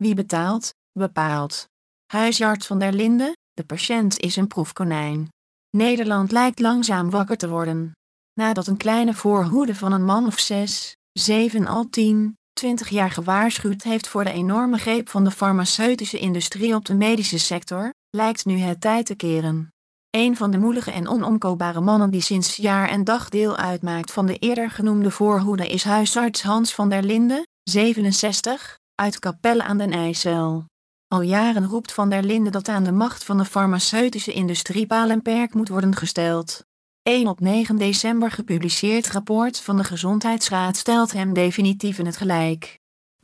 Wie betaalt, bepaalt. Huisarts van der Linde, de patiënt is een proefkonijn. Nederland lijkt langzaam wakker te worden. Nadat een kleine voorhoede van een man of zes, zeven al tien, twintig jaar gewaarschuwd heeft voor de enorme greep van de farmaceutische industrie op de medische sector, lijkt nu het tijd te keren. Een van de moedige en onomkoopbare mannen die sinds jaar en dag deel uitmaakt van de eerder genoemde voorhoede is huisarts Hans van der Linde, 67, uit Capelle aan den IJssel. Al jaren roept Van der Linde dat aan de macht van de farmaceutische industrie paal en perk moet worden gesteld. Een op 9 december gepubliceerd rapport van de Gezondheidsraad stelt hem definitief in het gelijk.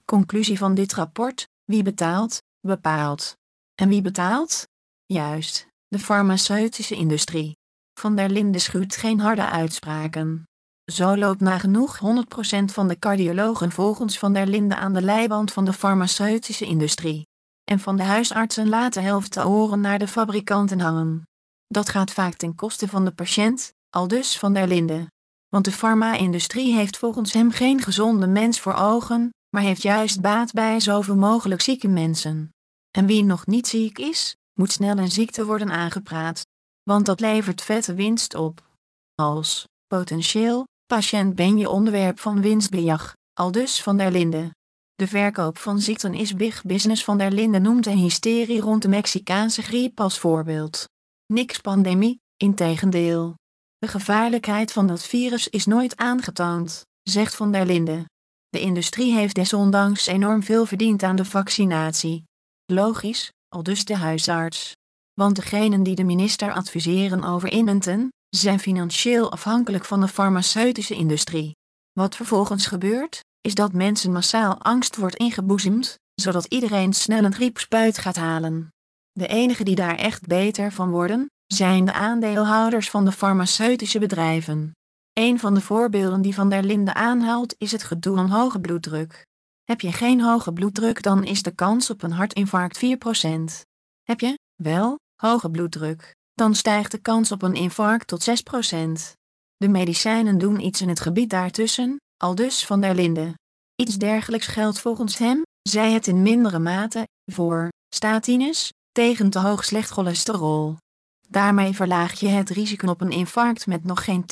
Conclusie van dit rapport: wie betaalt, bepaalt. En wie betaalt? Juist, de farmaceutische industrie. Van der Linde schuwt geen harde uitspraken. Zo loopt nagenoeg 100% van de cardiologen volgens Van der Linde aan de leiband van de farmaceutische industrie. En van de huisartsen laat de helft de oren naar de fabrikanten hangen. Dat gaat vaak ten koste van de patiënt, aldus Van der Linde. Want de farma-industrie heeft volgens hem geen gezonde mens voor ogen, maar heeft juist baat bij zoveel mogelijk zieke mensen. En wie nog niet ziek is, moet snel een ziekte worden aangepraat. Want dat levert vette winst op. Als potentieel patiënt ben je onderwerp van winstbejag, aldus van der Linde. De verkoop van ziekten is big business van der Linde noemt de hysterie rond de Mexicaanse griep als voorbeeld. Niks pandemie, integendeel. De gevaarlijkheid van dat virus is nooit aangetoond, zegt van der Linde. De industrie heeft desondanks enorm veel verdiend aan de vaccinatie. Logisch, al dus de huisarts. Want degenen die de minister adviseren over inenten, zijn financieel afhankelijk van de farmaceutische industrie. Wat vervolgens gebeurt, is dat mensen massaal angst wordt ingeboezemd, zodat iedereen snel een griepspuit gaat halen. De enigen die daar echt beter van worden, zijn de aandeelhouders van de farmaceutische bedrijven. Een van de voorbeelden die Van der Linde aanhaalt is het gedoe aan hoge bloeddruk. Heb je geen hoge bloeddruk, dan is de kans op een hartinfarct 4%. Heb je, wel, hoge bloeddruk, dan stijgt de kans op een infarct tot 6%. De medicijnen doen iets in het gebied daartussen, aldus van der Linde. Iets dergelijks geldt volgens hem, zij het in mindere mate, voor statines, tegen te hoog slecht cholesterol. Daarmee verlaag je het risico op een infarct met nog geen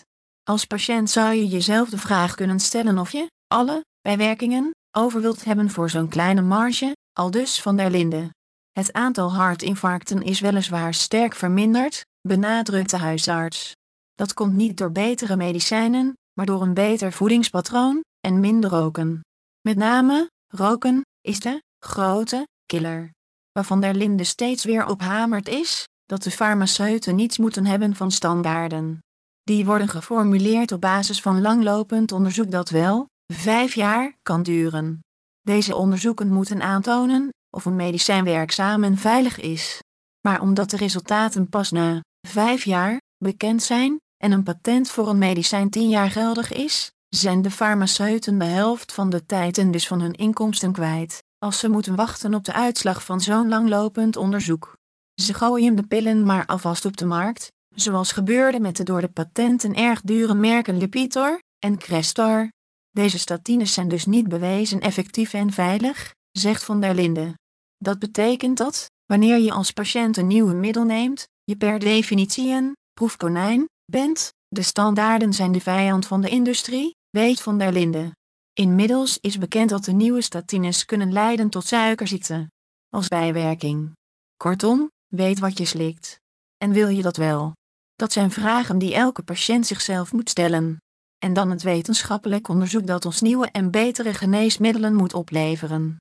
10%. Als patiënt zou je jezelf de vraag kunnen stellen of je alle bijwerkingen over wilt hebben voor zo'n kleine marge, aldus van der Linde. Het aantal hartinfarcten is weliswaar sterk verminderd, benadrukt de huisarts. Dat komt niet door betere medicijnen, maar door een beter voedingspatroon en minder roken. Met name, roken is de grote killer. Waarvan der Linde steeds weer op hamert is dat de farmaceuten niets moeten hebben van standaarden. Die worden geformuleerd op basis van langlopend onderzoek dat wel vijf jaar kan duren. Deze onderzoeken moeten aantonen of een medicijn werkzaam veilig is. Maar omdat de resultaten pas na vijf jaar bekend zijn en een patent voor een medicijn tien jaar geldig is, zijn de farmaceuten de helft van de tijd en dus van hun inkomsten kwijt, als ze moeten wachten op de uitslag van zo'n langlopend onderzoek. Ze gooien de pillen maar alvast op de markt, zoals gebeurde met de door de patenten erg dure merken Lipitor en Crestor. Deze statines zijn dus niet bewezen effectief en veilig, zegt Van der Linde. Dat betekent dat, wanneer je als patiënt een nieuwe middel neemt, je per definitie een proefkonijn bent. De standaarden zijn de vijand van de industrie, weet Van der Linde. Inmiddels is bekend dat de nieuwe statines kunnen leiden tot suikerziekte. Als bijwerking. Kortom, weet wat je slikt. En wil je dat wel? Dat zijn vragen die elke patiënt zichzelf moet stellen. En dan het wetenschappelijk onderzoek dat ons nieuwe en betere geneesmiddelen moet opleveren.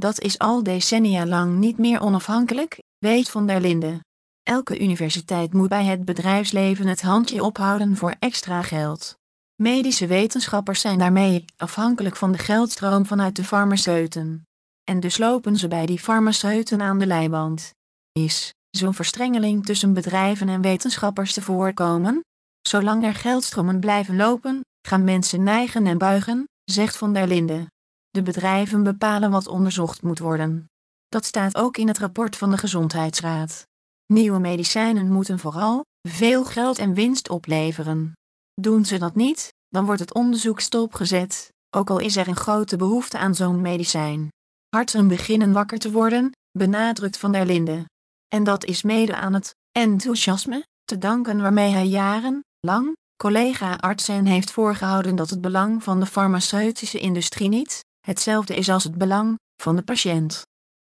Dat is al decennia lang niet meer onafhankelijk, weet Van der Linde. Elke universiteit moet bij het bedrijfsleven het handje ophouden voor extra geld. Medische wetenschappers zijn daarmee afhankelijk van de geldstroom vanuit de farmaceuten. En dus lopen ze bij die farmaceuten aan de leiband. Is zo'n verstrengeling tussen bedrijven en wetenschappers te voorkomen? Zolang er geldstromen blijven lopen, gaan mensen neigen en buigen, zegt Van der Linde. De bedrijven bepalen wat onderzocht moet worden. Dat staat ook in het rapport van de Gezondheidsraad. Nieuwe medicijnen moeten vooral veel geld en winst opleveren. Doen ze dat niet, dan wordt het onderzoek stopgezet, ook al is er een grote behoefte aan zo'n medicijn. Harten beginnen wakker te worden, benadrukt Van der Linden. En dat is mede aan het enthousiasme te danken waarmee hij jaren lang collega-artsen heeft voorgehouden dat het belang van de farmaceutische industrie niet hetzelfde is als het belang van de patiënt.